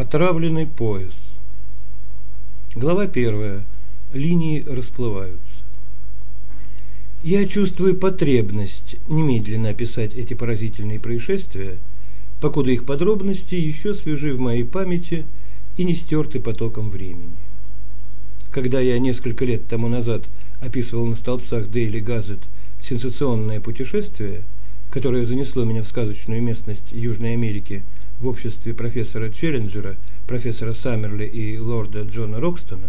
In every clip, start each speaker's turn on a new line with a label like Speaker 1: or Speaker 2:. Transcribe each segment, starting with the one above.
Speaker 1: Отравленный пояс. Глава первая. Линии расплываются. Я чувствую потребность немедленно описать эти поразительные происшествия, покуда их подробности еще свежи в моей памяти и не стерты потоком времени. Когда я несколько лет тому назад описывал на столбцах Daily Gazette сенсационное путешествие, которое занесло меня в сказочную местность Южной Америки в обществе профессора Челленджера, профессора Саммерли и лорда Джона Рокстона,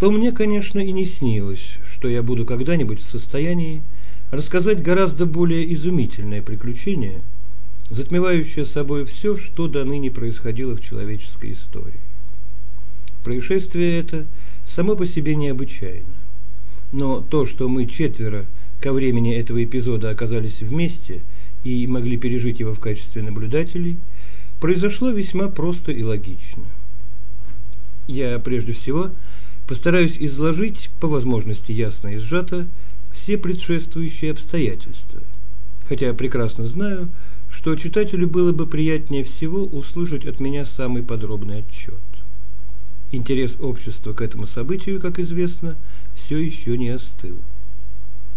Speaker 1: то мне, конечно, и не снилось, что я буду когда-нибудь в состоянии рассказать гораздо более изумительное приключение, затмевающее собой все, что до ныне происходило в человеческой истории. Происшествие это само по себе необычайно. Но то, что мы четверо ко времени этого эпизода оказались вместе и могли пережить его в качестве наблюдателей, произошло весьма просто и логично. Я прежде всего постараюсь изложить по возможности ясно и сжато все предшествующие обстоятельства, хотя прекрасно знаю, что читателю было бы приятнее всего услышать от меня самый подробный отчет. Интерес общества к этому событию, как известно, все еще не остыл.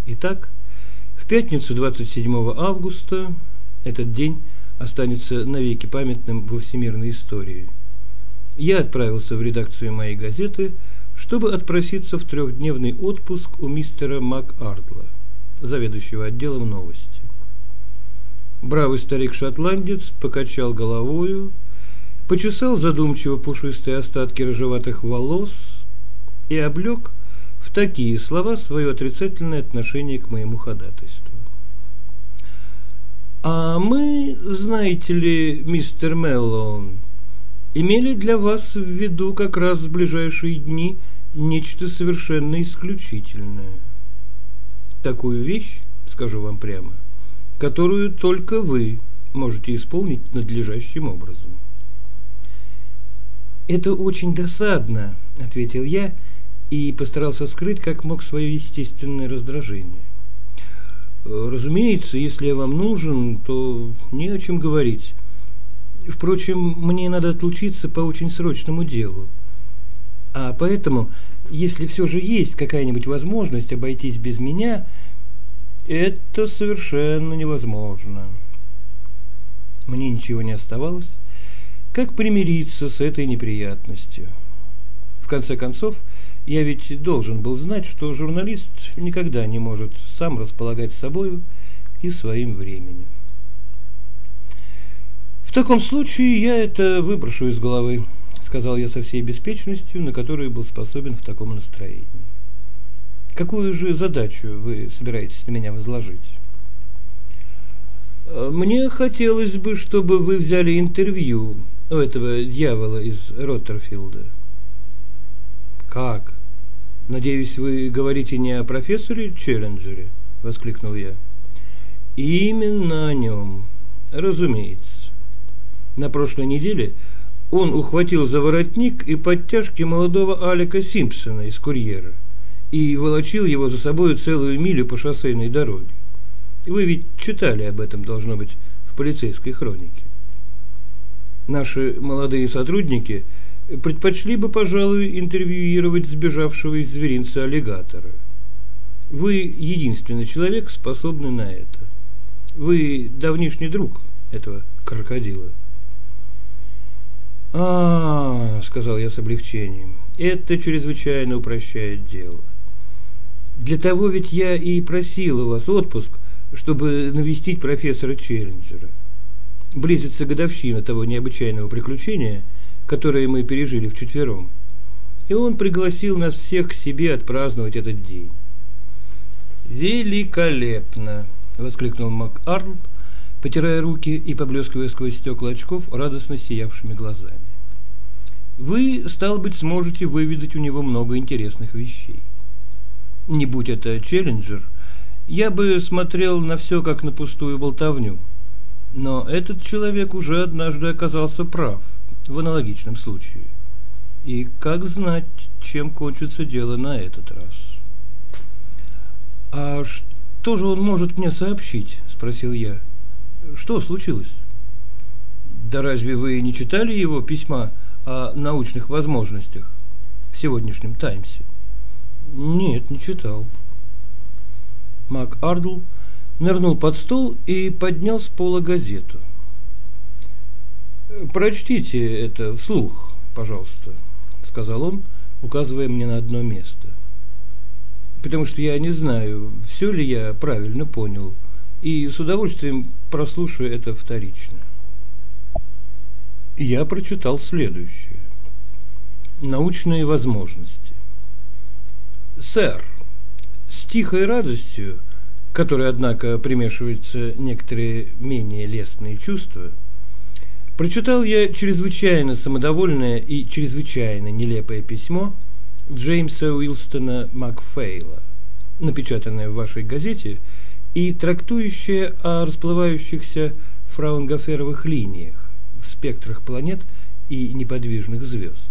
Speaker 1: Итак, пятницу 27 августа этот день останется навеки памятным во всемирной истории. Я отправился в редакцию моей газеты, чтобы отпроситься в трехдневный отпуск у мистера МакАрдла, заведующего отделом новости. Бравый старик-шотландец покачал головою, почесал задумчиво пушистые остатки рыжеватых волос и облег в такие слова свое отрицательное отношение к моему ходатайству. А мы, знаете ли, мистер Меллоун, имели для вас в виду как раз в ближайшие дни нечто совершенно исключительное. Такую вещь, скажу вам прямо, которую только вы можете исполнить надлежащим образом. Это очень досадно, ответил я и постарался скрыть как мог свое естественное раздражение. Разумеется, если я вам нужен, то не о чем говорить. Впрочем, мне надо отлучиться по очень срочному делу. А поэтому, если все же есть какая-нибудь возможность обойтись без меня, это совершенно невозможно. Мне ничего не оставалось, как примириться с этой неприятностью. В конце концов, я ведь должен был знать, что журналист никогда не может сам располагать собою и своим временем. В таком случае я это выброшу из головы, сказал я со всей беспечностью, на которую был способен в таком настроении. Какую же задачу вы собираетесь на меня возложить? Мне хотелось бы, чтобы вы взяли интервью у этого дьявола из Роттерфилда. Как? Надеюсь, вы говорите не о профессоре Челленджере? Воскликнул я. Именно о нем. Разумеется. На прошлой неделе он ухватил за воротник и подтяжки молодого Алика Симпсона из курьера и волочил его за собой целую милю по шоссейной дороге. Вы ведь читали об этом, должно быть, в полицейской хронике. Наши молодые сотрудники – предпочли бы, пожалуй, интервьюировать сбежавшего из зверинца аллигатора. Вы единственный человек, способный на это. Вы давнишний друг этого крокодила. А, сказал я с облегчением. Это чрезвычайно упрощает дело. Для того ведь я и просил у вас отпуск, чтобы навестить профессора Челленджера. Близится годовщина того необычайного приключения – которые мы пережили вчетвером. И он пригласил нас всех к себе отпраздновать этот день. «Великолепно!» – воскликнул МакАрлд, потирая руки и поблескивая сквозь стекла очков радостно сиявшими глазами. «Вы, стал быть, сможете выведать у него много интересных вещей. Не будь это челленджер, я бы смотрел на все как на пустую болтовню. Но этот человек уже однажды оказался прав – в аналогичном случае. И как знать, чем кончится дело на этот раз? А что же он может мне сообщить? спросил я. Что случилось? Да разве вы не читали его письма о научных возможностях в сегодняшнем Таймсе?
Speaker 2: Нет, не читал.
Speaker 1: Мак Ардл нырнул под стол и поднял с пола газету. «Прочтите это вслух, пожалуйста», — сказал он, указывая мне на одно место. «Потому что я не знаю, все ли я правильно понял, и с удовольствием прослушаю это вторично». Я прочитал следующее. Научные возможности. Сэр, с тихой радостью, которой, однако, примешиваются некоторые менее лестные чувства, Прочитал я чрезвычайно самодовольное и чрезвычайно нелепое письмо Джеймса Уилстона Макфейла, напечатанное в вашей газете и трактующее о расплывающихся фраунгоферовых линиях в спектрах планет и неподвижных звезд.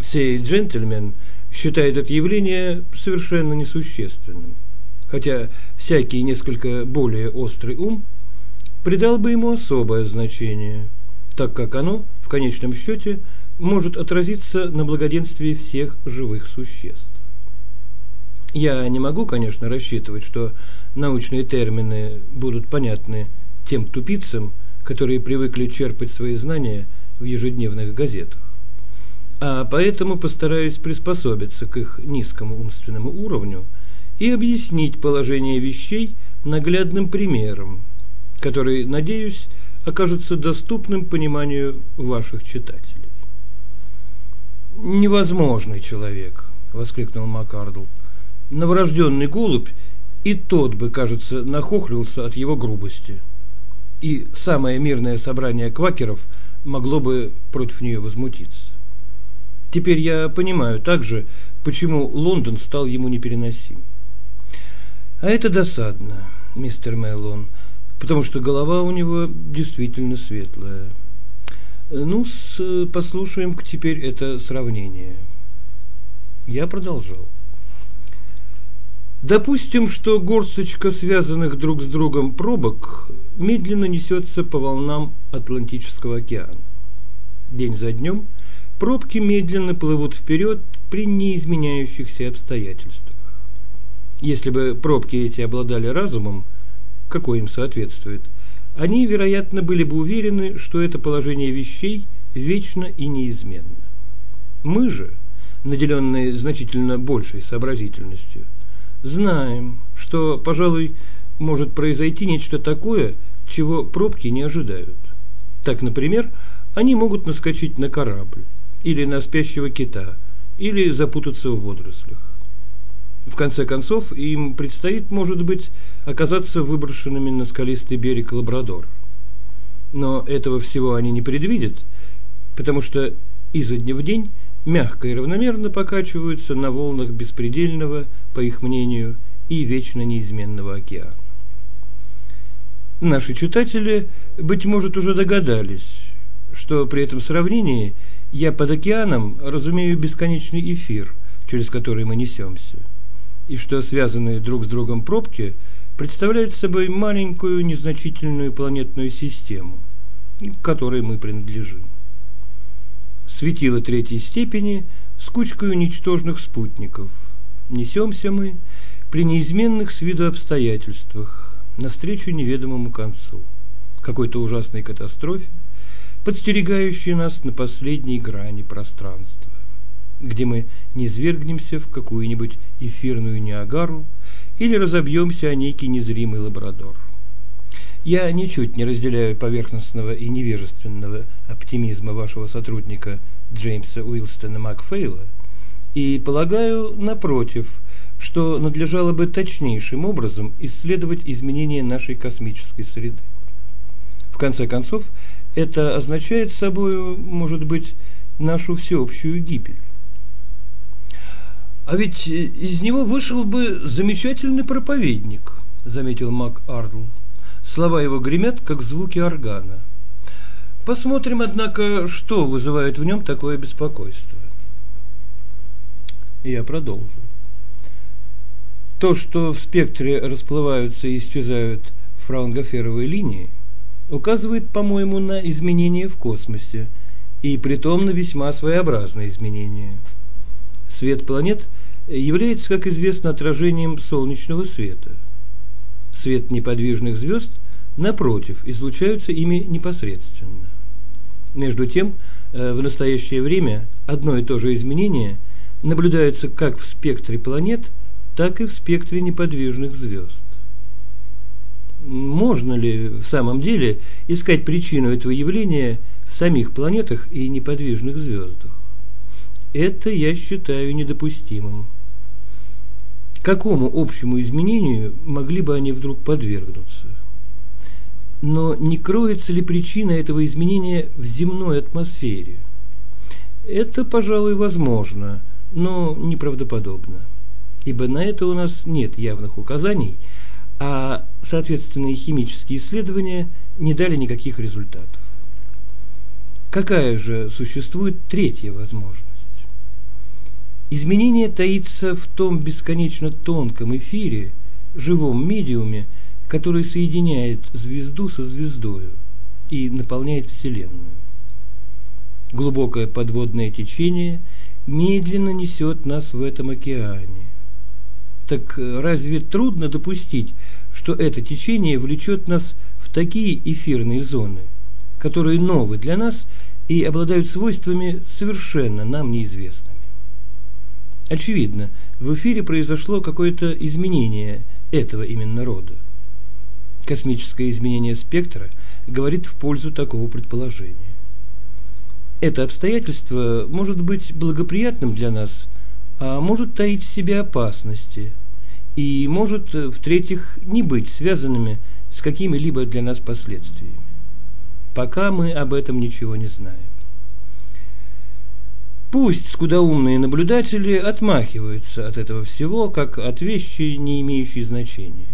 Speaker 1: Сей джентльмен считает это явление совершенно несущественным, хотя всякий несколько более острый ум – придал бы ему особое значение, так как оно, в конечном счете, может отразиться на благоденствии всех живых существ. Я не могу, конечно, рассчитывать, что научные термины будут понятны тем тупицам, которые привыкли черпать свои знания в ежедневных газетах. А поэтому постараюсь приспособиться к их низкому умственному уровню и объяснить положение вещей наглядным примером, который, надеюсь, окажется доступным пониманию ваших читателей. «Невозможный человек!» – воскликнул Макардл. «Новорожденный голубь и тот бы, кажется, нахохлился от его грубости. И самое мирное собрание квакеров могло бы против нее возмутиться. Теперь я понимаю также, почему Лондон стал ему непереносим. А это досадно, мистер Мэллоун потому что голова у него действительно светлая. Ну, с, послушаем теперь это сравнение. Я продолжал. Допустим, что горсточка связанных друг с другом пробок медленно несется по волнам Атлантического океана. День за днем пробки медленно плывут вперед при неизменяющихся обстоятельствах. Если бы пробки эти обладали разумом, какой им соответствует, они, вероятно, были бы уверены, что это положение вещей вечно и неизменно. Мы же, наделенные значительно большей сообразительностью, знаем, что, пожалуй, может произойти нечто такое, чего пробки не ожидают. Так, например, они могут наскочить на корабль, или на спящего кита, или запутаться в водорослях. В конце концов, им предстоит, может быть, оказаться выброшенными на скалистый берег Лабрадор. Но этого всего они не предвидят, потому что изо дня в день мягко и равномерно покачиваются на волнах беспредельного, по их мнению, и вечно неизменного океана. Наши читатели, быть может, уже догадались, что при этом сравнении я под океаном разумею бесконечный эфир, через который мы несемся – и что связанные друг с другом пробки представляют собой маленькую незначительную планетную систему, к которой мы принадлежим. Светило третьей степени с кучкой ничтожных спутников. Несемся мы при неизменных с виду обстоятельствах навстречу неведомому концу, какой-то ужасной катастрофе, подстерегающей нас на последней грани пространства где мы не свергнемся в какую-нибудь эфирную Ниагару или разобьемся о некий незримый лабрадор. Я ничуть не разделяю поверхностного и невежественного оптимизма вашего сотрудника Джеймса Уилстона Макфейла и полагаю, напротив, что надлежало бы точнейшим образом исследовать изменения нашей космической среды. В конце концов, это означает собой, может быть, нашу всеобщую гибель.
Speaker 2: А ведь э, из него вышел бы замечательный проповедник, заметил Мак Ардл. Слова его гремят, как звуки органа. Посмотрим, однако, что вызывает в нем такое беспокойство.
Speaker 1: Я продолжу. То, что в спектре расплываются и исчезают фраунгоферовые линии, указывает, по-моему, на изменения в космосе, и притом на весьма своеобразные изменения. Свет планет является, как известно, отражением солнечного света. Свет неподвижных звезд, напротив, излучаются ими непосредственно. Между тем, э, в настоящее время одно и то же изменение наблюдается как в спектре планет, так и в спектре неподвижных звезд. Можно ли в самом деле искать причину этого явления в самих планетах и неподвижных звездах? Это я считаю недопустимым. Какому общему изменению могли бы они вдруг подвергнуться? Но не кроется ли причина этого изменения в земной атмосфере? Это, пожалуй, возможно, но неправдоподобно, ибо на это у нас нет явных указаний, а соответственные химические исследования не дали никаких результатов. Какая же существует третья возможность? Изменение таится в том бесконечно тонком эфире, живом медиуме, который соединяет звезду со звездою и наполняет Вселенную. Глубокое подводное течение медленно несет нас в этом океане. Так разве трудно допустить, что это течение влечет нас в такие эфирные зоны, которые новы для нас и обладают свойствами совершенно нам неизвестными? Очевидно, в эфире произошло какое-то изменение этого именно рода. Космическое изменение спектра говорит в пользу такого предположения. Это обстоятельство может быть благоприятным для нас, а может таить в себе опасности и может, в-третьих, не быть связанными с какими-либо для нас последствиями. Пока мы об этом ничего не знаем. Пусть скудоумные наблюдатели отмахиваются от этого всего, как от вещи, не имеющей значения.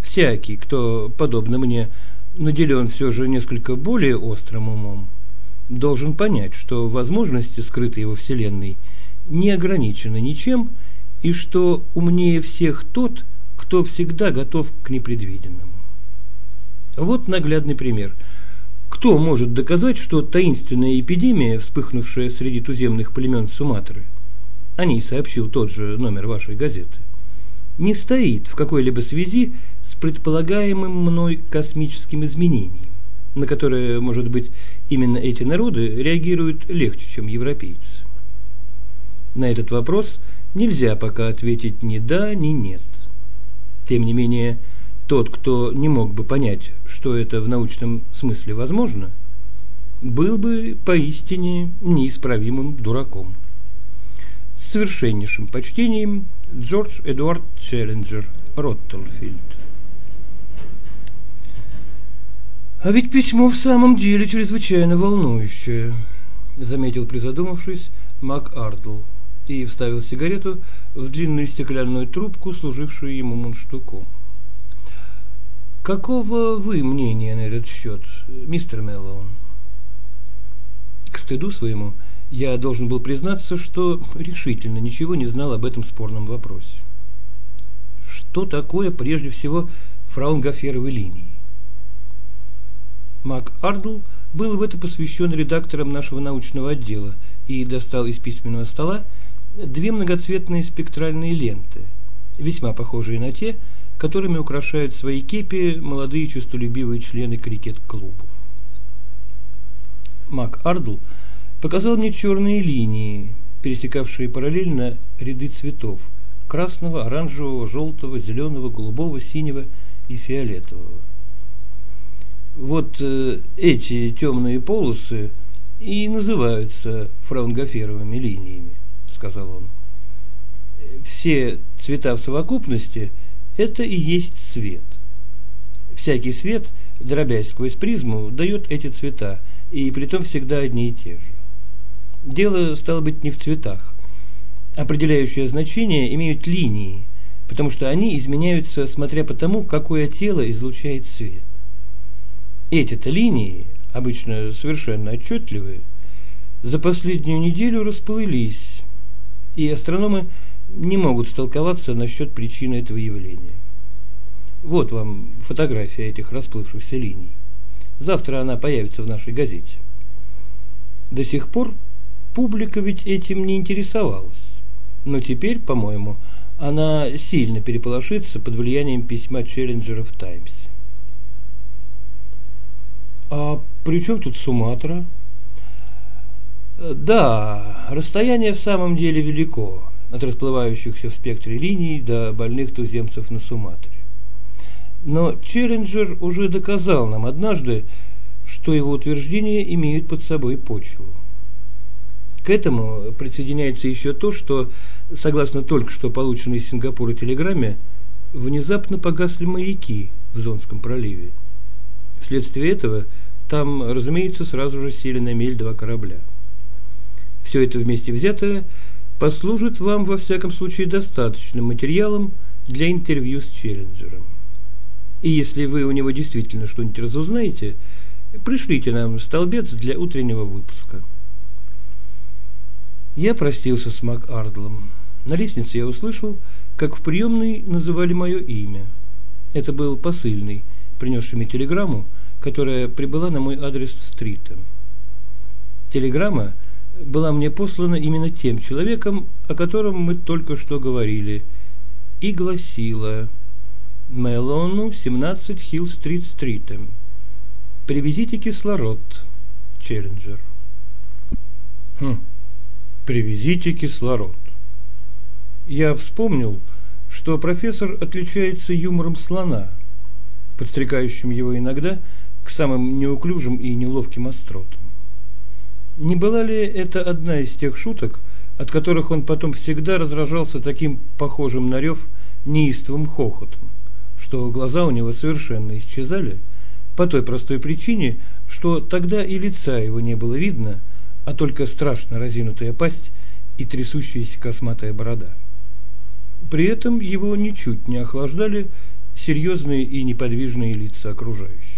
Speaker 1: Всякий, кто, подобно мне, наделен все же несколько более острым умом, должен понять, что возможности, скрытые во Вселенной, не ограничены ничем, и что умнее всех тот, кто всегда готов к непредвиденному. Вот наглядный пример – кто может доказать, что таинственная эпидемия, вспыхнувшая среди туземных племен Суматры, о ней сообщил тот же номер вашей газеты, не стоит в какой-либо связи с предполагаемым мной космическим изменением, на которое, может быть, именно эти народы реагируют легче, чем европейцы? На этот вопрос нельзя пока ответить ни да, ни нет. Тем не менее, тот, кто не мог бы понять, что это в научном смысле возможно, был бы поистине неисправимым дураком. С совершеннейшим почтением Джордж Эдуард Челленджер, Роттлфилд. А ведь письмо в самом деле чрезвычайно волнующее, заметил, призадумавшись, Мак Ардл и вставил сигарету в длинную стеклянную трубку, служившую ему мундштуком. Какого вы мнения на этот счет, мистер Мэллоун? К стыду своему я должен был признаться, что решительно ничего не знал об этом спорном вопросе. Что такое, прежде всего, фраунгоферовой линии? Мак Ардл был в это посвящен редактором нашего научного отдела и достал из письменного стола две многоцветные спектральные ленты, весьма похожие на те, которыми украшают свои кепи молодые честолюбивые члены крикет-клубов. Мак Ардл показал мне черные линии, пересекавшие параллельно ряды цветов – красного, оранжевого, желтого, зеленого, голубого, синего и фиолетового. Вот э, эти темные полосы и называются фраунгоферовыми линиями, сказал он. Все цвета в совокупности – это и есть свет. Всякий свет, дробясь сквозь призму, дает эти цвета, и притом всегда одни и те же. Дело стало быть не в цветах. Определяющее значение имеют линии, потому что они изменяются смотря по тому, какое тело излучает свет. Эти-то линии, обычно совершенно отчетливые, за последнюю неделю расплылись, и астрономы не могут столковаться насчет причины этого явления. Вот вам фотография этих расплывшихся линий. Завтра она появится в нашей газете. До сих пор публика ведь этим не интересовалась. Но теперь, по-моему, она сильно переполошится под влиянием письма Челленджера в Таймсе.
Speaker 2: А при чем тут Суматра?
Speaker 1: Да, расстояние в самом деле велико от расплывающихся в спектре линий до больных туземцев на Суматре. Но Челленджер уже доказал нам однажды, что его утверждения имеют под собой почву. К этому присоединяется еще то, что, согласно только что полученной из Сингапура телеграмме, внезапно погасли маяки в Зонском проливе. Вследствие этого там, разумеется, сразу же сели на мель два корабля. Все это вместе взятое послужит вам, во всяком случае, достаточным материалом для интервью с Челленджером. И если вы у него действительно что-нибудь разузнаете, пришлите нам столбец для утреннего выпуска. Я простился с Мак Ардлом. На лестнице я услышал, как в приемной называли мое имя. Это был посыльный, принесший мне телеграмму, которая прибыла на мой адрес в Стритом. Телеграмма была мне послана именно тем человеком, о котором мы только что говорили, и гласила Мелону, 17 Хилл-стрит, Стритем. Привезите кислород, Челленджер.
Speaker 2: Хм, привезите кислород. Я вспомнил, что профессор отличается юмором слона, подстрекающим его иногда к самым неуклюжим и неловким остротам. Не была ли это одна из тех шуток, от которых он потом всегда разражался таким похожим на рев неистовым хохотом? что глаза у него совершенно исчезали, по той простой причине, что тогда и лица его не было видно, а только страшно разинутая пасть и трясущаяся косматая борода. При этом его ничуть не охлаждали серьезные и неподвижные лица окружающих.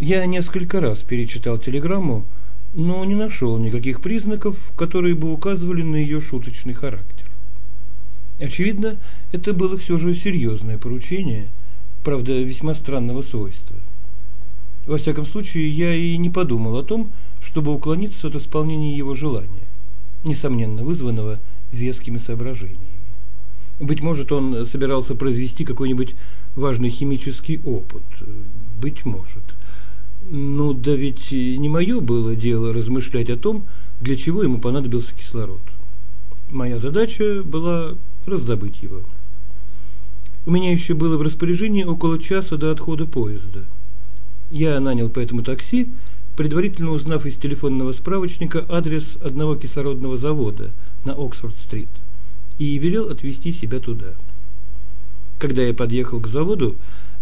Speaker 2: Я несколько раз перечитал телеграмму, но не нашел никаких признаков, которые бы указывали на ее шуточный характер. Очевидно, это было все же серьезное поручение, правда, весьма странного свойства. Во всяком случае, я и не подумал о том, чтобы уклониться от исполнения его желания, несомненно вызванного вескими соображениями. Быть может, он собирался произвести какой-нибудь важный химический опыт. Быть может. Ну, да ведь не мое было дело размышлять о том, для чего ему понадобился кислород. Моя задача была раздобыть его. У меня еще было в распоряжении около часа до отхода поезда. Я нанял по этому такси, предварительно узнав из телефонного справочника адрес одного кислородного завода на Оксфорд-стрит и велел отвезти себя туда. Когда я подъехал к заводу,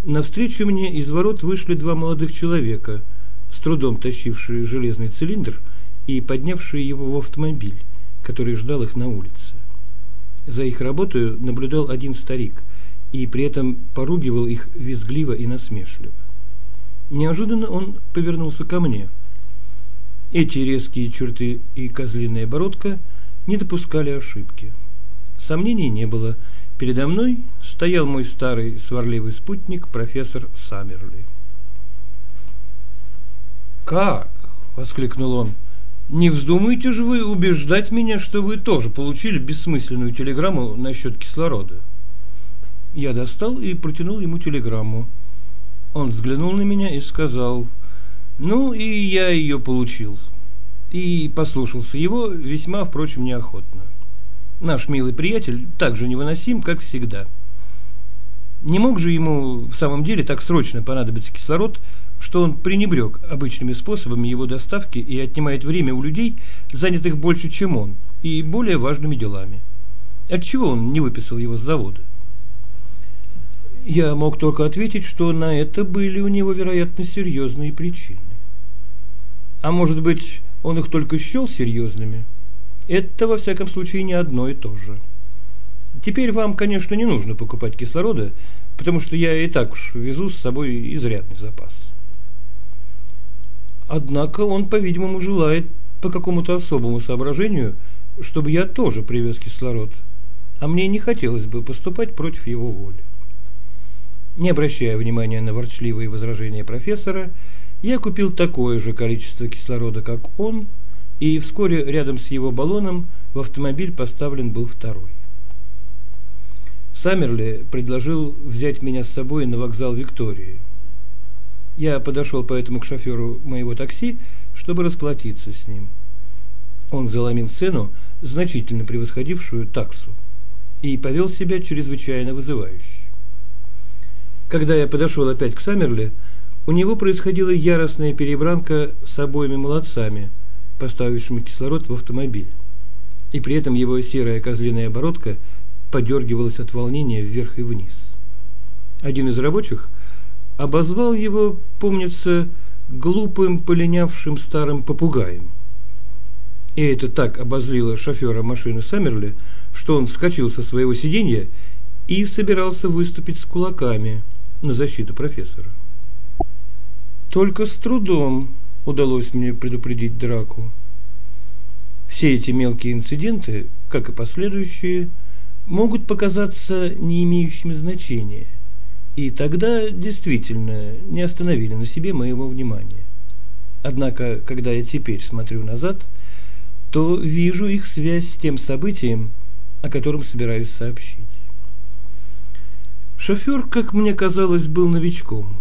Speaker 2: навстречу мне из ворот вышли два молодых человека, с трудом тащившие железный цилиндр и поднявшие его в автомобиль, который ждал их на улице. За их работой наблюдал один старик и при этом поругивал их визгливо и насмешливо. Неожиданно он повернулся ко мне. Эти резкие черты и козлиная бородка не допускали ошибки. Сомнений не было. Передо мной стоял мой старый сварливый спутник, профессор Саммерли. «Как?» – воскликнул он. Не вздумайте же вы убеждать меня, что вы тоже получили бессмысленную телеграмму насчет кислорода. Я достал и протянул ему телеграмму. Он взглянул на меня и сказал, ну и я ее получил. И послушался его весьма, впрочем, неохотно. Наш милый приятель так же невыносим, как всегда. Не мог же ему в самом деле так срочно понадобиться кислород, что он пренебрег обычными способами его доставки и отнимает время у людей, занятых больше, чем он, и более важными делами. Отчего он не выписал его с завода? Я мог только ответить, что на это были у него, вероятно, серьезные причины. А может быть, он их только счел серьезными? Это, во всяком случае, не одно и то же. Теперь вам, конечно, не нужно покупать кислорода, потому что я и так уж везу с собой изрядный запас. Однако он, по-видимому, желает по какому-то особому соображению, чтобы я тоже привез кислород, а мне не хотелось бы поступать против его воли.
Speaker 1: Не обращая внимания на ворчливые возражения профессора, я купил такое же количество кислорода, как он, и вскоре рядом с его баллоном в автомобиль поставлен был второй. Саммерли предложил взять меня с собой на вокзал Виктории. Я подошел поэтому к шоферу моего такси, чтобы расплатиться с ним. Он заломил цену, значительно превосходившую таксу, и повел себя чрезвычайно вызывающе. Когда я подошел опять к Саммерли, у него происходила яростная перебранка с обоими молодцами, поставившими кислород в автомобиль. И при этом его серая козлиная оборотка подергивалась от волнения вверх и вниз. Один из рабочих обозвал его, помнится, глупым, полинявшим старым попугаем. И это так обозлило шофера машины Саммерли, что он вскочил со своего сиденья и собирался выступить с кулаками – на защиту профессора. Только с трудом удалось мне предупредить драку. Все эти мелкие инциденты, как и последующие, могут показаться не имеющими значения, и тогда действительно не остановили на себе моего внимания. Однако, когда я теперь смотрю назад, то вижу их связь с тем событием, о котором собираюсь сообщить. Шофер, как мне казалось, был новичком.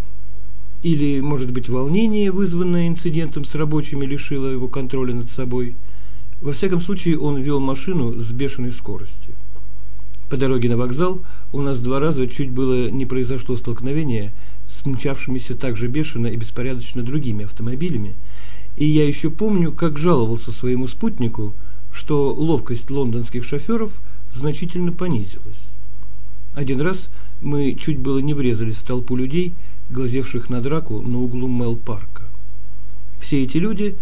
Speaker 1: Или, может быть, волнение, вызванное инцидентом с рабочими, лишило его контроля над собой. Во всяком случае, он вел машину с бешеной скоростью. По дороге на вокзал у нас два раза чуть было не произошло столкновение с мчавшимися так же бешено и беспорядочно другими автомобилями, и я еще помню, как жаловался своему спутнику, что ловкость лондонских шоферов значительно понизилась. Один раз мы чуть было не врезались в толпу людей, глазевших на драку на углу Мел-парка. Все эти люди,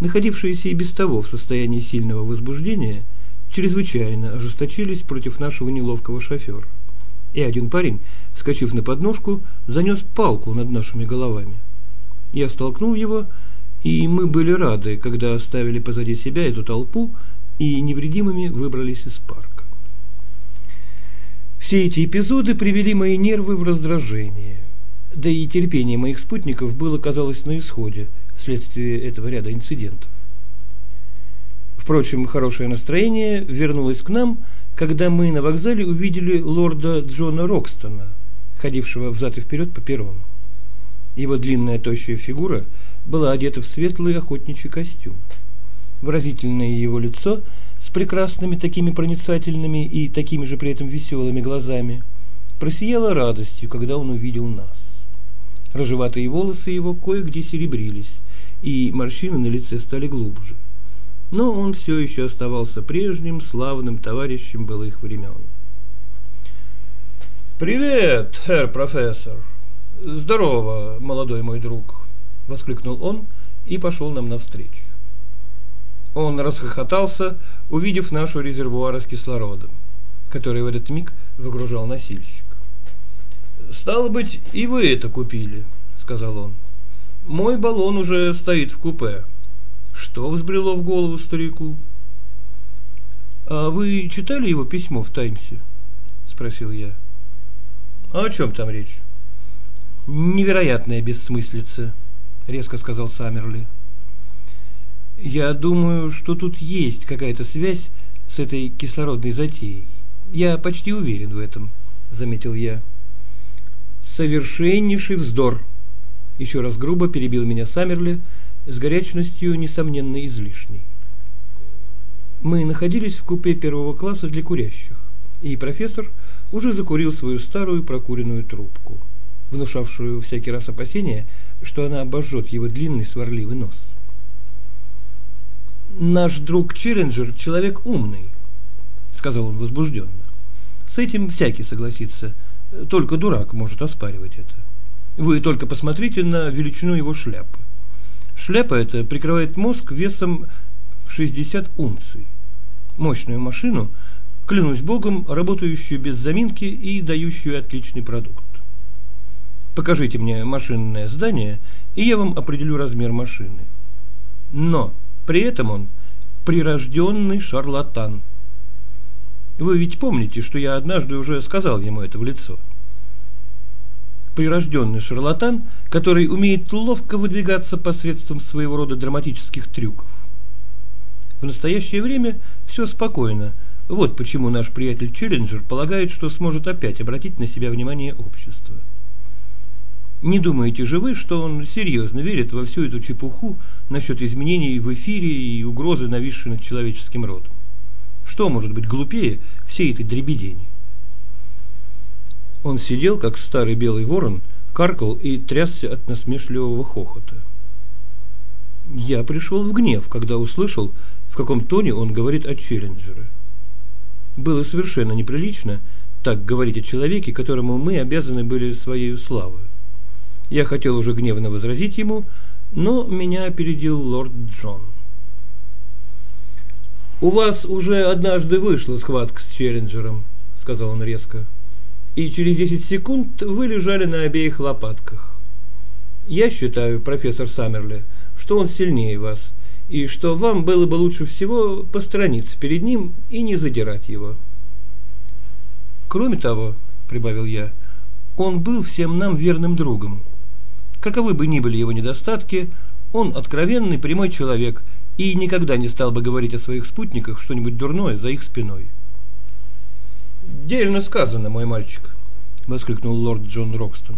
Speaker 1: находившиеся и без того в состоянии сильного возбуждения, чрезвычайно ожесточились против нашего неловкого шофера. И один парень, вскочив на подножку, занес палку над нашими головами. Я столкнул его, и мы были рады, когда оставили позади себя эту толпу и невредимыми выбрались из парка. Все эти эпизоды привели мои нервы в раздражение. Да и терпение моих спутников было, казалось, на исходе вследствие этого ряда инцидентов. Впрочем, хорошее настроение вернулось к нам, когда мы на вокзале увидели лорда Джона Рокстона, ходившего взад и вперед по перрону. Его длинная тощая фигура была одета в светлый охотничий костюм. Выразительное его лицо – с прекрасными такими проницательными и такими же при этом веселыми глазами, просияла радостью, когда он увидел нас. Рыжеватые волосы его кое-где серебрились, и морщины на лице стали глубже. Но он все еще оставался прежним славным товарищем былых времен.
Speaker 2: «Привет, herr профессор!» «Здорово, молодой мой друг!» — воскликнул он и пошел нам навстречу. Он расхохотался, увидев нашу резервуар с кислородом, который в этот миг выгружал носильщик. «Стало быть, и вы это купили», — сказал он. «Мой баллон уже стоит в купе». Что взбрело в голову старику? «А вы читали его письмо в «Таймсе»?» — спросил я. «А о чем там речь?» «Невероятная бессмыслица», — резко сказал Саммерли. Я думаю, что тут есть какая-то связь с этой кислородной затеей. Я почти уверен в этом, заметил я. Совершеннейший вздор. Еще раз грубо перебил меня Саммерли с горячностью, несомненно, излишней. Мы находились в купе первого класса для курящих, и профессор уже закурил свою старую прокуренную трубку, внушавшую всякий раз опасение, что она обожжет его длинный сварливый нос. Наш друг Челленджер человек умный, сказал он возбужденно. С этим всякий согласится, только дурак может оспаривать это. Вы только посмотрите на величину его шляпы. Шляпа эта прикрывает мозг весом в 60 унций. Мощную машину, клянусь богом, работающую без заминки и дающую отличный продукт. Покажите мне машинное здание, и я вам определю размер машины. Но при этом он прирожденный шарлатан. Вы ведь помните, что я однажды уже сказал ему это в лицо. прирожденный шарлатан, который умеет ловко выдвигаться посредством своего рода драматических трюков. В настоящее время все спокойно. Вот почему наш приятель Челленджер полагает, что сможет опять обратить на себя внимание общества. Не думаете же вы, что он серьезно верит во всю эту чепуху насчет изменений в эфире и угрозы, нависшей над человеческим родом? Что может быть глупее всей этой дребедени? Он сидел, как старый белый ворон, каркал и трясся от насмешливого хохота. Я пришел в гнев, когда услышал, в каком тоне он говорит о Челленджере. Было совершенно неприлично так говорить о человеке, которому мы обязаны были своей славой. Я хотел уже гневно возразить ему, но меня опередил лорд Джон. «У вас уже однажды вышла схватка с Челленджером», — сказал он резко, «и через десять секунд вы лежали на обеих лопатках. Я считаю, профессор Саммерли, что он сильнее вас, и что вам было бы лучше всего посторониться перед ним и не задирать его». «Кроме того», — прибавил я, — «он был всем нам верным другом». Каковы бы ни были его недостатки, он откровенный, прямой человек и никогда не стал бы говорить о своих спутниках что-нибудь дурное за их спиной. «Дельно сказано, мой мальчик», — воскликнул лорд Джон Рокстон.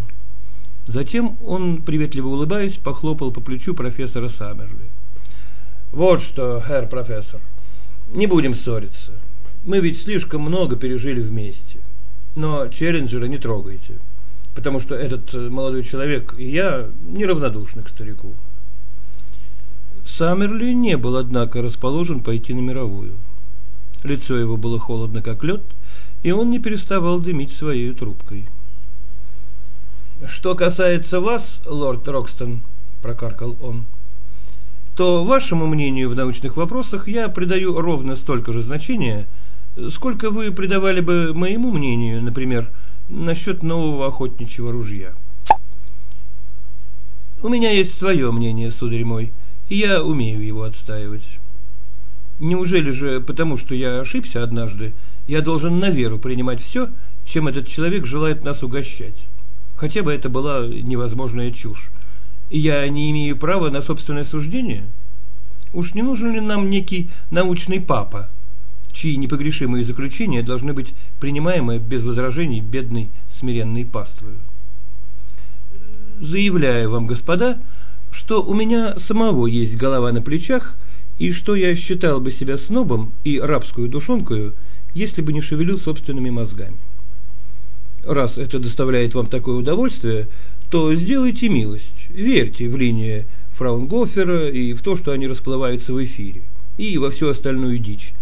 Speaker 2: Затем он, приветливо улыбаясь, похлопал по плечу профессора Саммерли. «Вот что, хэр профессор, не будем ссориться. Мы ведь слишком много пережили вместе. Но Челленджера не трогайте потому что этот молодой человек и я неравнодушны к старику. Саммерли не был, однако, расположен пойти на мировую. Лицо его было холодно, как лед, и он не переставал дымить своей трубкой. «Что касается вас, лорд Рокстон», — прокаркал он, — то вашему мнению в научных вопросах я придаю ровно столько же значения, сколько вы придавали бы моему мнению, например, — насчет нового охотничьего ружья. У меня есть свое мнение, сударь мой, и я умею его отстаивать. Неужели же потому, что я ошибся однажды, я должен на веру принимать все, чем этот человек желает нас угощать? Хотя бы это была невозможная чушь. И я не имею права на собственное суждение? Уж не нужен ли нам некий научный папа, чьи непогрешимые заключения должны быть принимаемы без возражений бедной смиренной паствою. Заявляю вам, господа, что у меня самого есть голова на плечах, и что я считал бы себя снобом и рабскую душонкою, если бы не шевелил собственными мозгами. Раз это доставляет вам такое удовольствие, то сделайте милость, верьте в линии Фраунгофера и в то, что они расплываются в эфире, и во всю остальную дичь,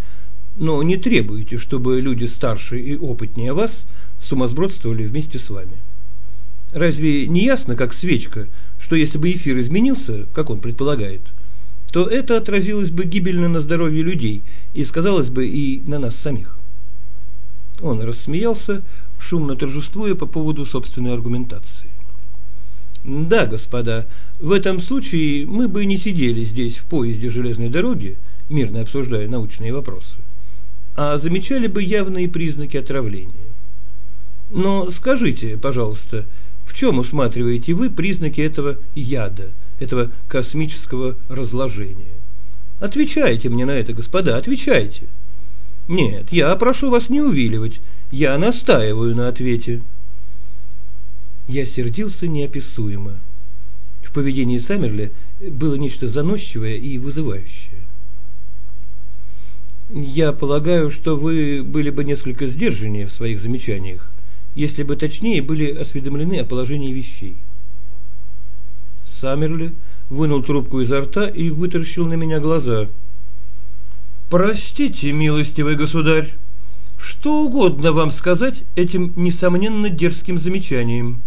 Speaker 2: но не требуйте, чтобы люди старше и опытнее вас сумасбродствовали вместе с вами. Разве не ясно, как свечка, что если бы эфир изменился, как он предполагает, то это отразилось бы гибельно на здоровье людей и сказалось бы и на нас самих? Он рассмеялся, шумно торжествуя по поводу собственной аргументации. Да, господа, в этом случае мы бы не сидели здесь в поезде железной дороги, мирно обсуждая научные вопросы а замечали бы явные признаки отравления. Но скажите, пожалуйста, в чем усматриваете вы признаки этого яда, этого космического разложения? Отвечайте мне на это, господа, отвечайте. Нет, я прошу вас не увиливать, я настаиваю на ответе. Я сердился неописуемо. В поведении Саммерли было нечто заносчивое и вызывающее. Я полагаю, что вы были бы несколько сдержаннее в своих замечаниях, если бы точнее были осведомлены о положении вещей. Саммерли вынул трубку изо рта и вытаращил на меня глаза. «Простите, милостивый государь, что угодно вам сказать этим, несомненно, дерзким замечанием».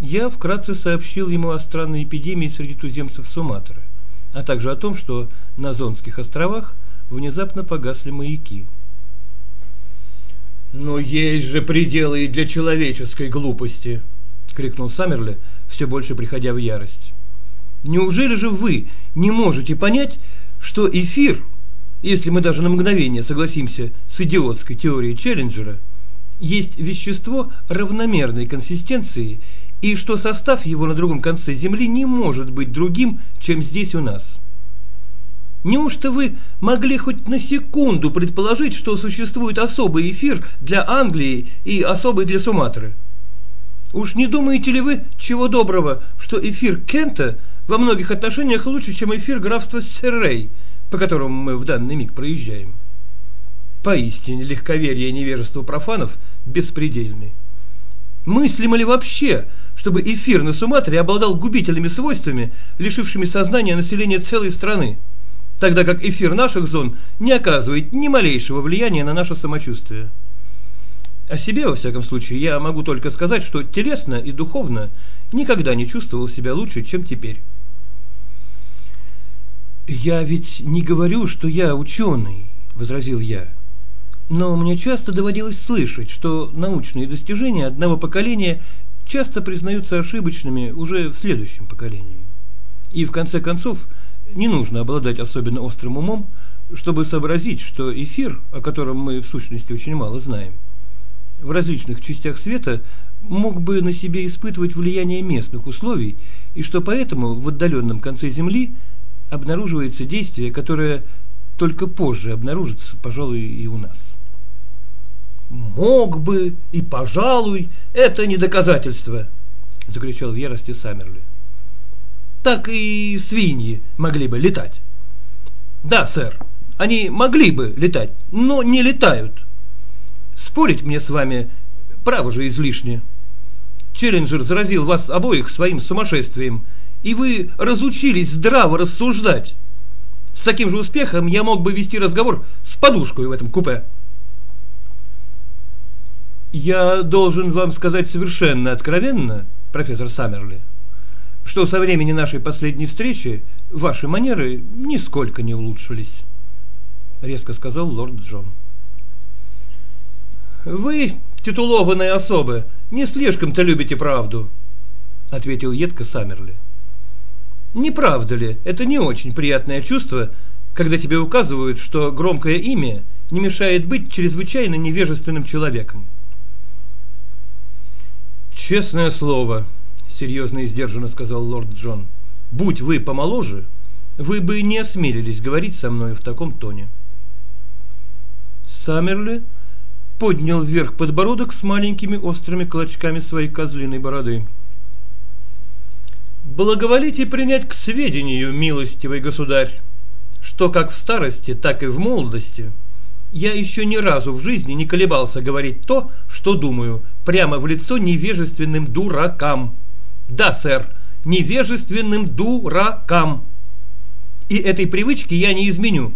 Speaker 2: Я вкратце сообщил ему о странной эпидемии среди туземцев Суматры, а также о том, что на Зонских островах – внезапно погасли маяки. «Но есть же пределы и для человеческой глупости!» — крикнул Саммерли, все больше приходя в ярость. «Неужели же вы не можете понять, что эфир, если мы даже на мгновение согласимся с идиотской теорией Челленджера, есть вещество равномерной консистенции и что состав его на другом конце Земли не может быть другим, чем здесь у нас. Неужто вы могли хоть на секунду предположить, что существует особый эфир для Англии и особый для Суматры? Уж не думаете ли вы, чего доброго, что эфир Кента во многих отношениях лучше, чем эфир графства Серрей, по которому мы в данный миг проезжаем? Поистине легковерие и невежество профанов беспредельны. Мыслимо ли вообще, чтобы эфир на Суматре обладал губительными свойствами, лишившими сознания населения целой страны? Тогда как эфир наших зон не оказывает ни малейшего влияния на наше самочувствие. О себе, во всяком случае, я могу только сказать, что телесно и духовно никогда не чувствовал себя лучше, чем теперь.
Speaker 1: «Я ведь не говорю, что я ученый», – возразил я. «Но мне часто доводилось слышать, что научные достижения одного поколения часто признаются ошибочными уже в следующем поколении. И в конце концов – не нужно обладать особенно острым умом, чтобы сообразить, что эфир, о котором мы в сущности очень мало знаем, в различных частях света мог бы на себе испытывать влияние местных условий, и что поэтому в отдаленном конце Земли обнаруживается действие, которое только позже обнаружится, пожалуй, и у нас.
Speaker 2: «Мог бы и, пожалуй, это не доказательство!» – закричал в ярости Саммерли так и свиньи могли бы летать. Да, сэр, они могли бы летать, но не летают. Спорить мне с вами, право же, излишне. Челленджер заразил вас обоих своим сумасшествием, и вы разучились здраво рассуждать. С таким же успехом я мог бы вести разговор с подушкой в этом купе. Я должен вам сказать совершенно откровенно, профессор Саммерли, что со времени нашей последней встречи ваши манеры нисколько не улучшились, резко сказал лорд Джон. Вы, титулованные особы, не слишком-то любите правду, ответил едко Саммерли. Не правда ли, это не очень приятное чувство, когда тебе указывают, что громкое имя не мешает быть чрезвычайно невежественным человеком. Честное слово, серьезно и сдержанно сказал лорд Джон. Будь вы помоложе, вы бы не осмелились говорить со мной в таком тоне. Саммерли поднял вверх подбородок с маленькими острыми клочками своей козлиной бороды. «Благоволите принять к сведению, милостивый государь, что как в старости, так и в молодости я еще ни разу в жизни не колебался говорить то, что думаю, прямо в лицо невежественным дуракам». Да, сэр, невежественным дуракам. И этой привычки я не изменю.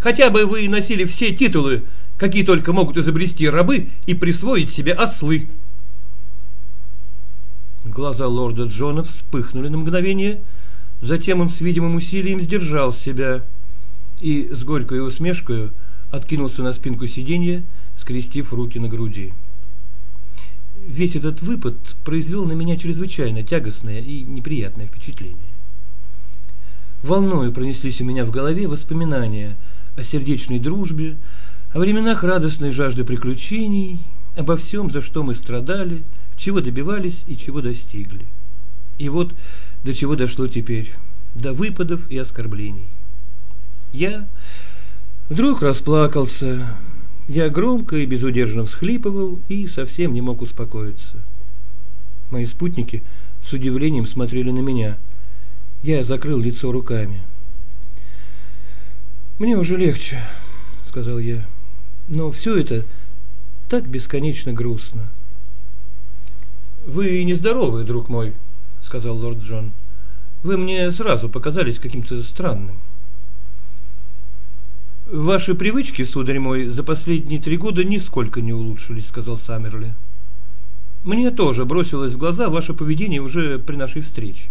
Speaker 2: Хотя бы вы носили все титулы, какие только могут изобрести рабы и присвоить себе ослы. Глаза лорда Джона вспыхнули на мгновение, затем он с видимым усилием сдержал себя и с горькой усмешкой откинулся на спинку сиденья, скрестив руки на груди весь этот выпад произвел на меня чрезвычайно тягостное и неприятное впечатление. Волною пронеслись у меня в голове воспоминания о сердечной дружбе, о временах радостной жажды приключений, обо всем, за что мы страдали, чего добивались и чего достигли. И вот до чего дошло теперь, до выпадов и оскорблений. Я вдруг расплакался, я громко и безудержно всхлипывал и совсем не мог успокоиться. Мои спутники с удивлением смотрели на меня. Я закрыл лицо руками. «Мне уже легче», — сказал я. «Но все это так бесконечно грустно». «Вы нездоровы, друг мой», — сказал лорд Джон. «Вы мне сразу показались каким-то странным». Ваши привычки, сударь мой, за последние три года нисколько не улучшились, сказал Саммерли. Мне тоже бросилось в глаза ваше поведение уже при нашей встрече.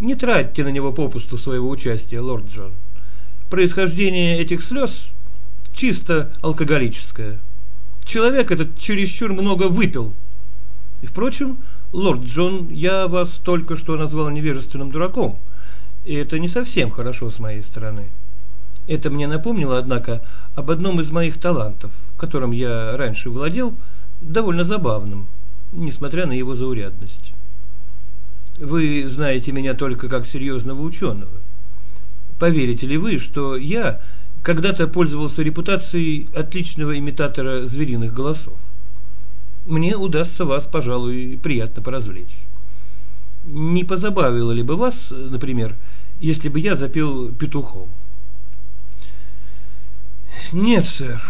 Speaker 2: Не тратьте на него попусту своего участия, лорд Джон. Происхождение этих слез чисто алкоголическое. Человек этот чересчур много выпил. И, впрочем, лорд Джон, я вас только что назвал невежественным дураком, и это не совсем хорошо с моей стороны. Это мне напомнило, однако, об одном из моих талантов, которым я раньше владел, довольно забавным, несмотря на его заурядность. Вы знаете меня только как серьезного ученого. Поверите ли вы, что я когда-то пользовался репутацией отличного имитатора звериных голосов? Мне удастся вас, пожалуй, приятно поразвлечь. Не позабавило ли бы вас, например, если бы я запел петухом?
Speaker 1: Нет, сэр,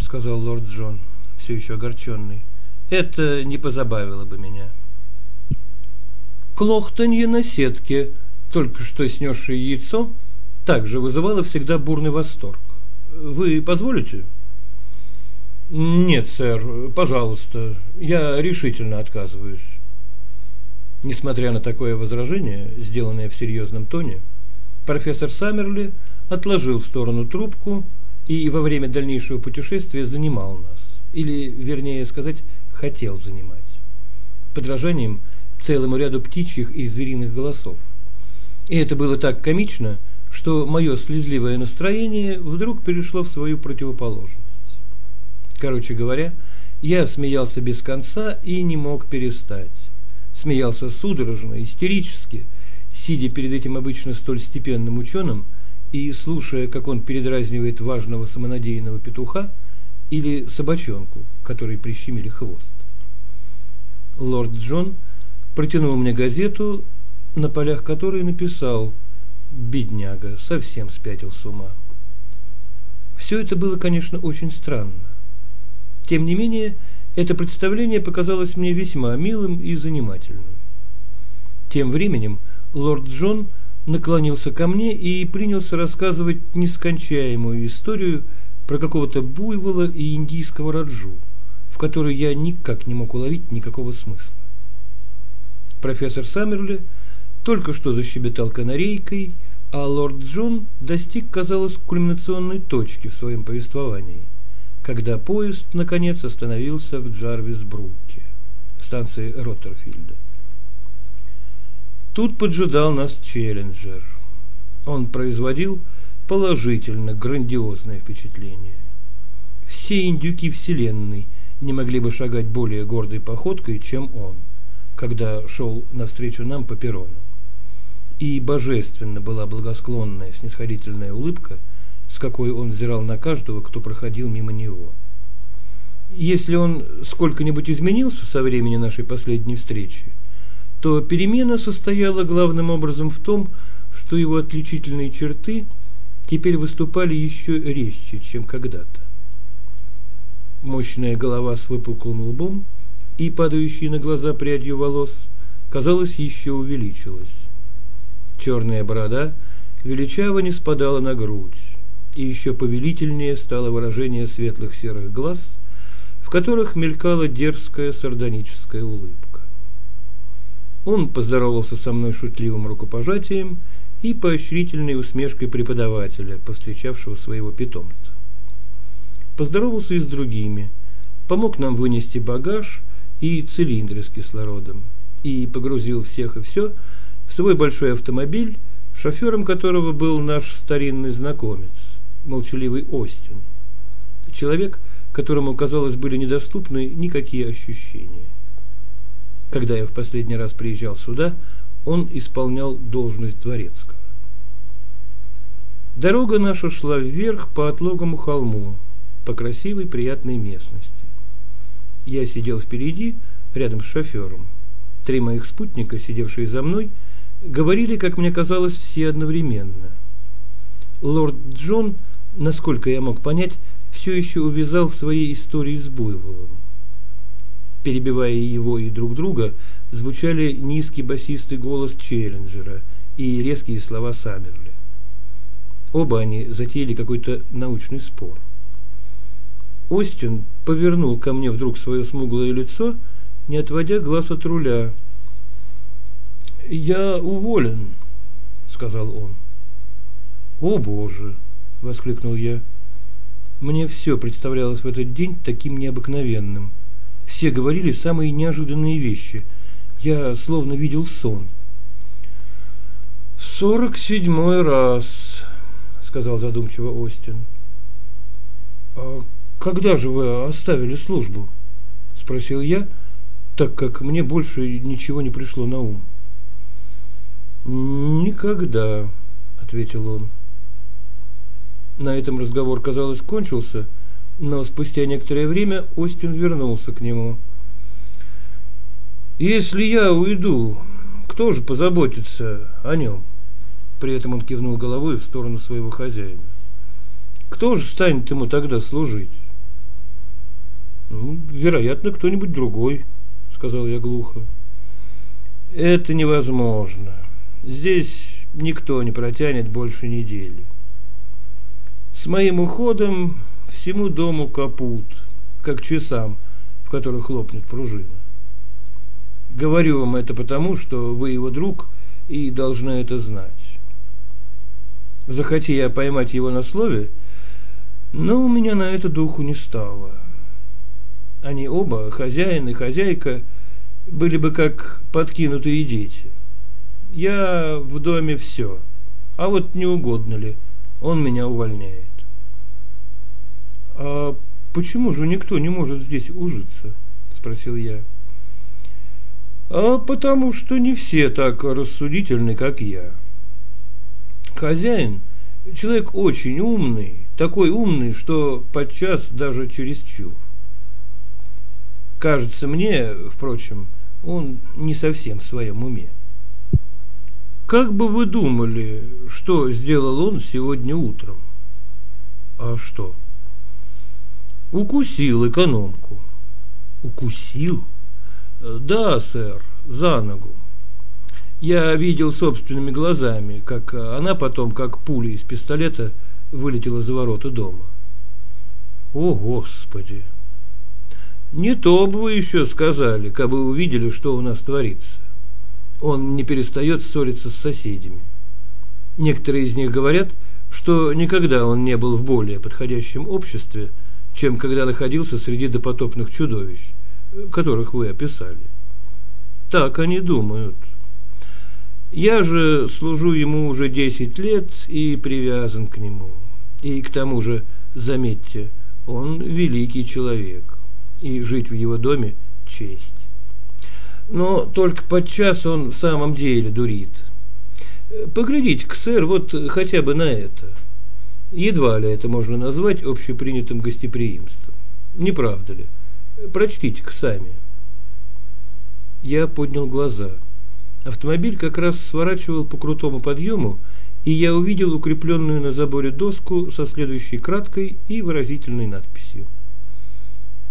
Speaker 1: сказал лорд Джон, все еще огорченный. Это не позабавило бы меня. Клохтанье на сетке, только что снесшее яйцо, также вызывало всегда бурный восторг. Вы позволите? Нет, сэр, пожалуйста, я решительно отказываюсь. Несмотря на такое возражение, сделанное в серьезном тоне, профессор Саммерли отложил в сторону трубку и во время дальнейшего путешествия занимал нас, или, вернее сказать, хотел занимать, подражанием целому ряду птичьих и звериных голосов. И это было так комично, что мое слезливое настроение вдруг перешло в свою противоположность. Короче говоря, я смеялся без конца и не мог перестать смеялся судорожно, истерически, сидя перед этим обычно столь степенным ученым и слушая, как он передразнивает важного самонадеянного петуха или собачонку, которой прищемили хвост. Лорд Джон протянул мне газету, на полях которой написал «Бедняга, совсем спятил с ума». Все это было, конечно, очень странно. Тем не менее, это представление показалось мне весьма милым и занимательным. Тем временем лорд Джон наклонился ко мне и принялся рассказывать нескончаемую историю про какого-то буйвола и индийского раджу, в которой я никак не мог уловить никакого смысла. Профессор Саммерли только что защебетал канарейкой, а лорд Джон достиг, казалось, кульминационной точки в своем повествовании – когда поезд, наконец, остановился в Джарвис-Бруке, станции Роттерфилда. Тут поджидал нас Челленджер. Он производил положительно грандиозное впечатление. Все индюки Вселенной не могли бы шагать более гордой походкой, чем он, когда шел навстречу нам по перрону. И божественно была благосклонная снисходительная улыбка – с какой он взирал на каждого, кто проходил мимо него. Если он сколько-нибудь изменился со времени нашей последней встречи, то перемена состояла главным образом в том, что его отличительные черты теперь выступали еще резче, чем когда-то. Мощная голова с выпуклым лбом и падающие на глаза прядью волос, казалось, еще увеличилась. Черная борода величаво не спадала на грудь, и еще повелительнее стало выражение светлых серых глаз, в которых мелькала дерзкая сардоническая улыбка. Он поздоровался со мной шутливым рукопожатием и поощрительной усмешкой преподавателя, повстречавшего своего питомца. Поздоровался и с другими, помог нам вынести багаж и цилиндры с кислородом, и погрузил всех и все в свой большой автомобиль, шофером которого был наш старинный знакомец, молчаливый Остин. Человек, которому, казалось, были недоступны никакие ощущения. Когда я в последний раз приезжал сюда, он исполнял должность дворецкого. Дорога наша шла вверх по отлогому холму, по красивой приятной местности. Я сидел впереди, рядом с шофером. Три моих спутника, сидевшие за мной, говорили, как мне казалось, все одновременно. Лорд Джон – насколько я мог понять, все еще увязал в своей истории с Буйволом. Перебивая его и друг друга, звучали низкий басистый голос Челленджера и резкие слова Саммерли. Оба они затеяли какой-то научный спор. Остин повернул ко мне вдруг свое смуглое лицо, не отводя глаз от руля. «Я уволен», — сказал он. «О, Боже!» воскликнул я. Мне все представлялось в этот день таким необыкновенным. Все говорили самые неожиданные вещи. Я словно видел сон. «Сорок седьмой раз», — сказал задумчиво Остин. «А когда же вы оставили службу?»
Speaker 2: — спросил я, так как мне больше ничего не пришло на ум. Никогда, ответил он. На этом разговор, казалось, кончился, но спустя некоторое время Остин вернулся к нему. Если я уйду, кто же позаботится о нем? При этом он кивнул головой в сторону своего хозяина. Кто же станет ему тогда служить? Ну, вероятно, кто-нибудь другой, сказал я глухо. Это невозможно. Здесь никто не протянет больше недели. С моим уходом всему дому капут, как часам, в которых хлопнет пружина. Говорю вам это потому, что вы его друг и должны это знать. Захоти я поймать его на слове, но у меня на это духу не стало. Они оба, хозяин и хозяйка, были бы как подкинутые дети. Я в доме все, а вот не угодно ли, он меня увольняет. А почему же никто не может здесь ужиться? Спросил я. А потому что не все так рассудительны, как я. Хозяин – человек очень умный, такой умный, что подчас даже чересчур. Кажется мне, впрочем, он не совсем в своем уме. Как бы вы думали, что сделал он сегодня утром? А что? Укусил экономку. Укусил? Да, сэр, за ногу. Я видел собственными глазами, как она потом, как пуля из пистолета, вылетела за ворота дома. О, Господи! Не то бы вы еще сказали, как бы увидели, что у нас творится. Он не перестает ссориться с соседями. Некоторые из них говорят, что никогда он не был в более подходящем обществе, чем когда находился среди допотопных чудовищ, которых вы описали. Так они думают. Я же служу ему уже десять лет и привязан к нему. И к тому же, заметьте, он великий человек, и жить в его доме – честь. Но только подчас он в самом деле дурит. Поглядите-ка, сэр, вот хотя бы на это. Едва ли это можно назвать общепринятым гостеприимством. Не правда ли? Прочтите-ка сами. Я поднял глаза – Автомобиль как раз сворачивал по крутому подъему, и я увидел укрепленную на заборе доску со следующей краткой и выразительной надписью.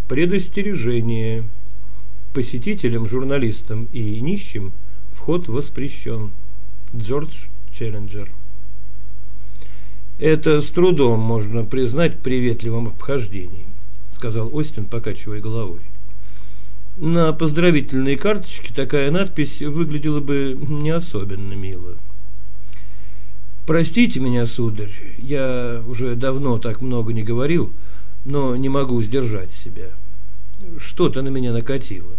Speaker 2: Предостережение. Посетителям, журналистам и нищим вход воспрещен. Джордж Челленджер. Это с трудом можно признать приветливым обхождением, сказал Остин, покачивая головой. На поздравительной карточке такая надпись выглядела бы не особенно мило. Простите меня, сударь, я уже давно так много не говорил, но не могу сдержать себя. Что-то на меня накатило.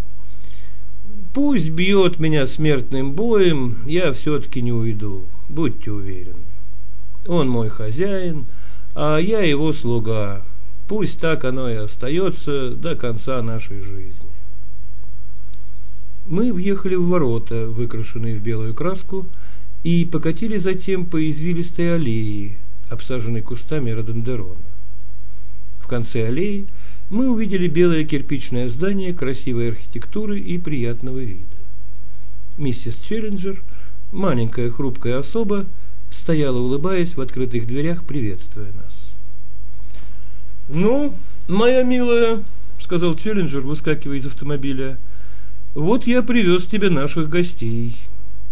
Speaker 2: Пусть бьет меня смертным боем, я все-таки не уйду, будьте уверены. Он мой хозяин, а я его слуга. Пусть так оно и остается до конца нашей жизни. Мы въехали в ворота, выкрашенные в белую краску, и покатили затем по извилистой аллее, обсаженной кустами рододендрона. В конце аллеи мы увидели белое кирпичное здание красивой архитектуры и приятного вида. Миссис Челленджер, маленькая хрупкая особа, стояла, улыбаясь в открытых дверях, приветствуя нас. «Ну, моя милая», — сказал Челленджер, выскакивая из автомобиля, — вот я привез тебе наших гостей.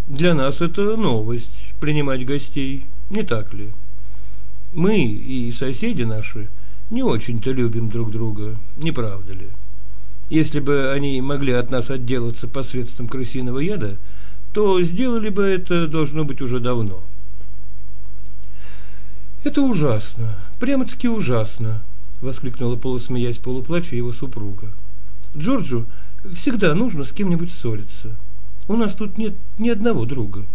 Speaker 2: Для нас это новость принимать гостей, не так ли? Мы и соседи наши не очень-то любим друг друга, не правда ли? Если бы они могли от нас отделаться посредством крысиного яда, то сделали бы это, должно быть, уже давно. Это ужасно, прямо-таки ужасно, воскликнула полусмеясь полуплача его супруга. Джорджу Всегда нужно с кем-нибудь ссориться. У нас тут нет ни одного друга.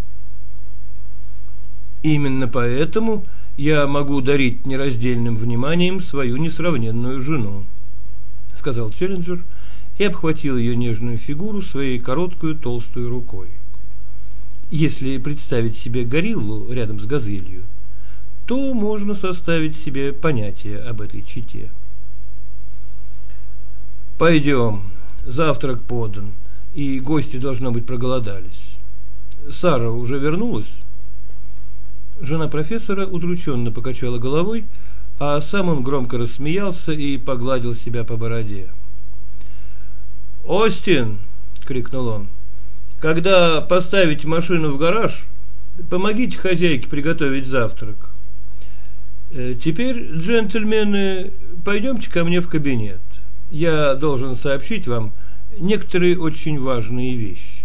Speaker 2: Именно поэтому я могу дарить нераздельным вниманием свою несравненную жену, сказал Челленджер и обхватил ее нежную фигуру своей короткую толстой рукой. Если представить себе гориллу рядом с газелью, то можно составить себе понятие об этой чите. Пойдем, завтрак подан, и гости, должно быть, проголодались. Сара уже вернулась? Жена профессора удрученно покачала головой, а сам он громко рассмеялся и погладил себя по бороде. «Остин!» — крикнул он. «Когда поставите машину в гараж, помогите хозяйке приготовить завтрак. Э, теперь, джентльмены, пойдемте ко мне в кабинет. Я должен сообщить вам некоторые очень важные вещи».